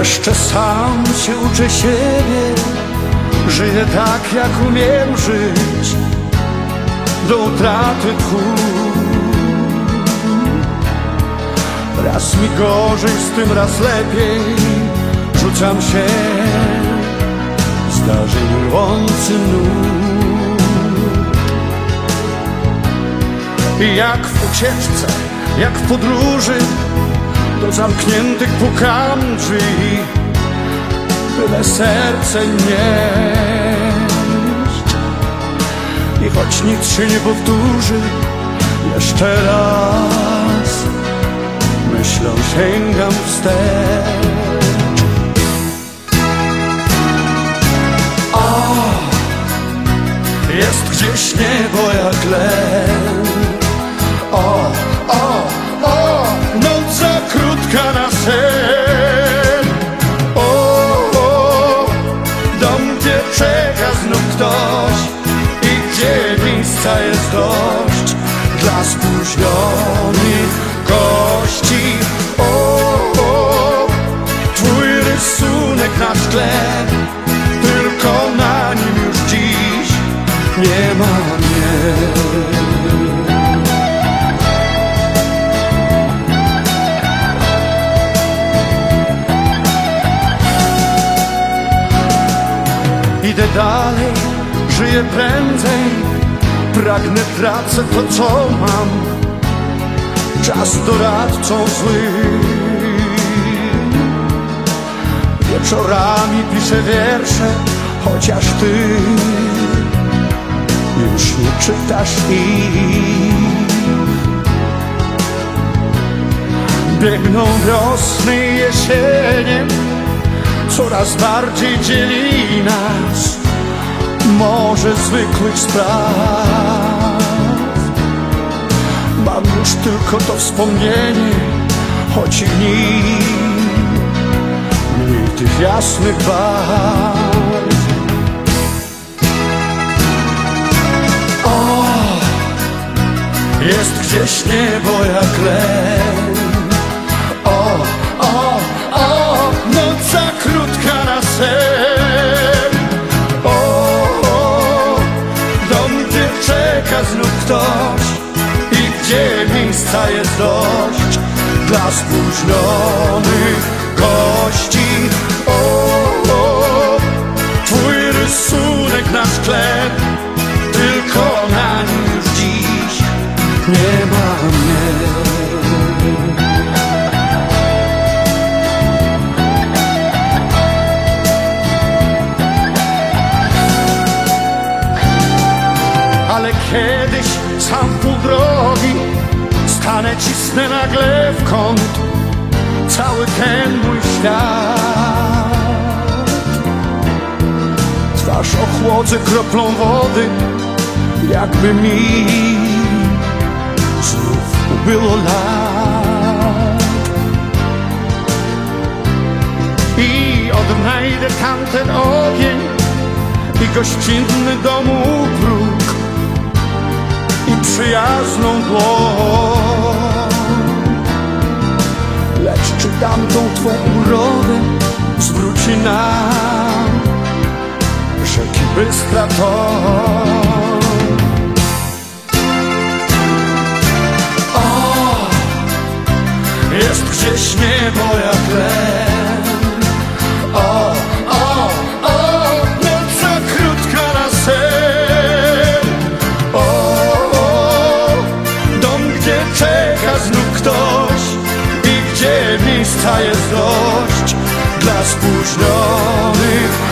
Jeszcze sam się uczę siebie Żyję tak jak umiem żyć Do utraty tchu Raz mi gorzej, z tym raz lepiej Rzucam się Zdarzeń rwący nóg jak w ucieczce, jak w podróży Do zamkniętych pukam drzwi Byle serce nieść I choć nic się nie powtórzy Jeszcze raz Myślą sięgam wstecz sen. O, o, dom gdzie czeka znów ktoś I gdzie miejsca jest dość Dla spóźnionych dalej, żyję prędzej. Pragnę, tracę to co mam. Czas doradcą zły. Wieczorami piszę wiersze Chociaż ty Już nie czytasz ich. Biegną wiosny i jesienie Coraz bardziej dzieli nas Może zwykłych spraw. Mam już tylko to wspomnienie Choć i w nim Mniej tych jasnych barw O, jest gdzieś niebo jak len miejsca jest dość Dla spóźnionych gości. O, o, twój rysunek na szkle Tylko na nim już dziś nie ma mnie. Ale kiedyś sam pół Stanę, cisnę nagle w kąt Cały ten mój świat. Twarz ochłodzę kroplą wody Jakby mi Znów ubyło lat. I odnajdę tamten ogień I gościnny domu próg I przyjazną dłoń czy tamtą twą urodę. Zwróci nam Rzeki bystra O, jest gdzieś niebo jak len różnorodnych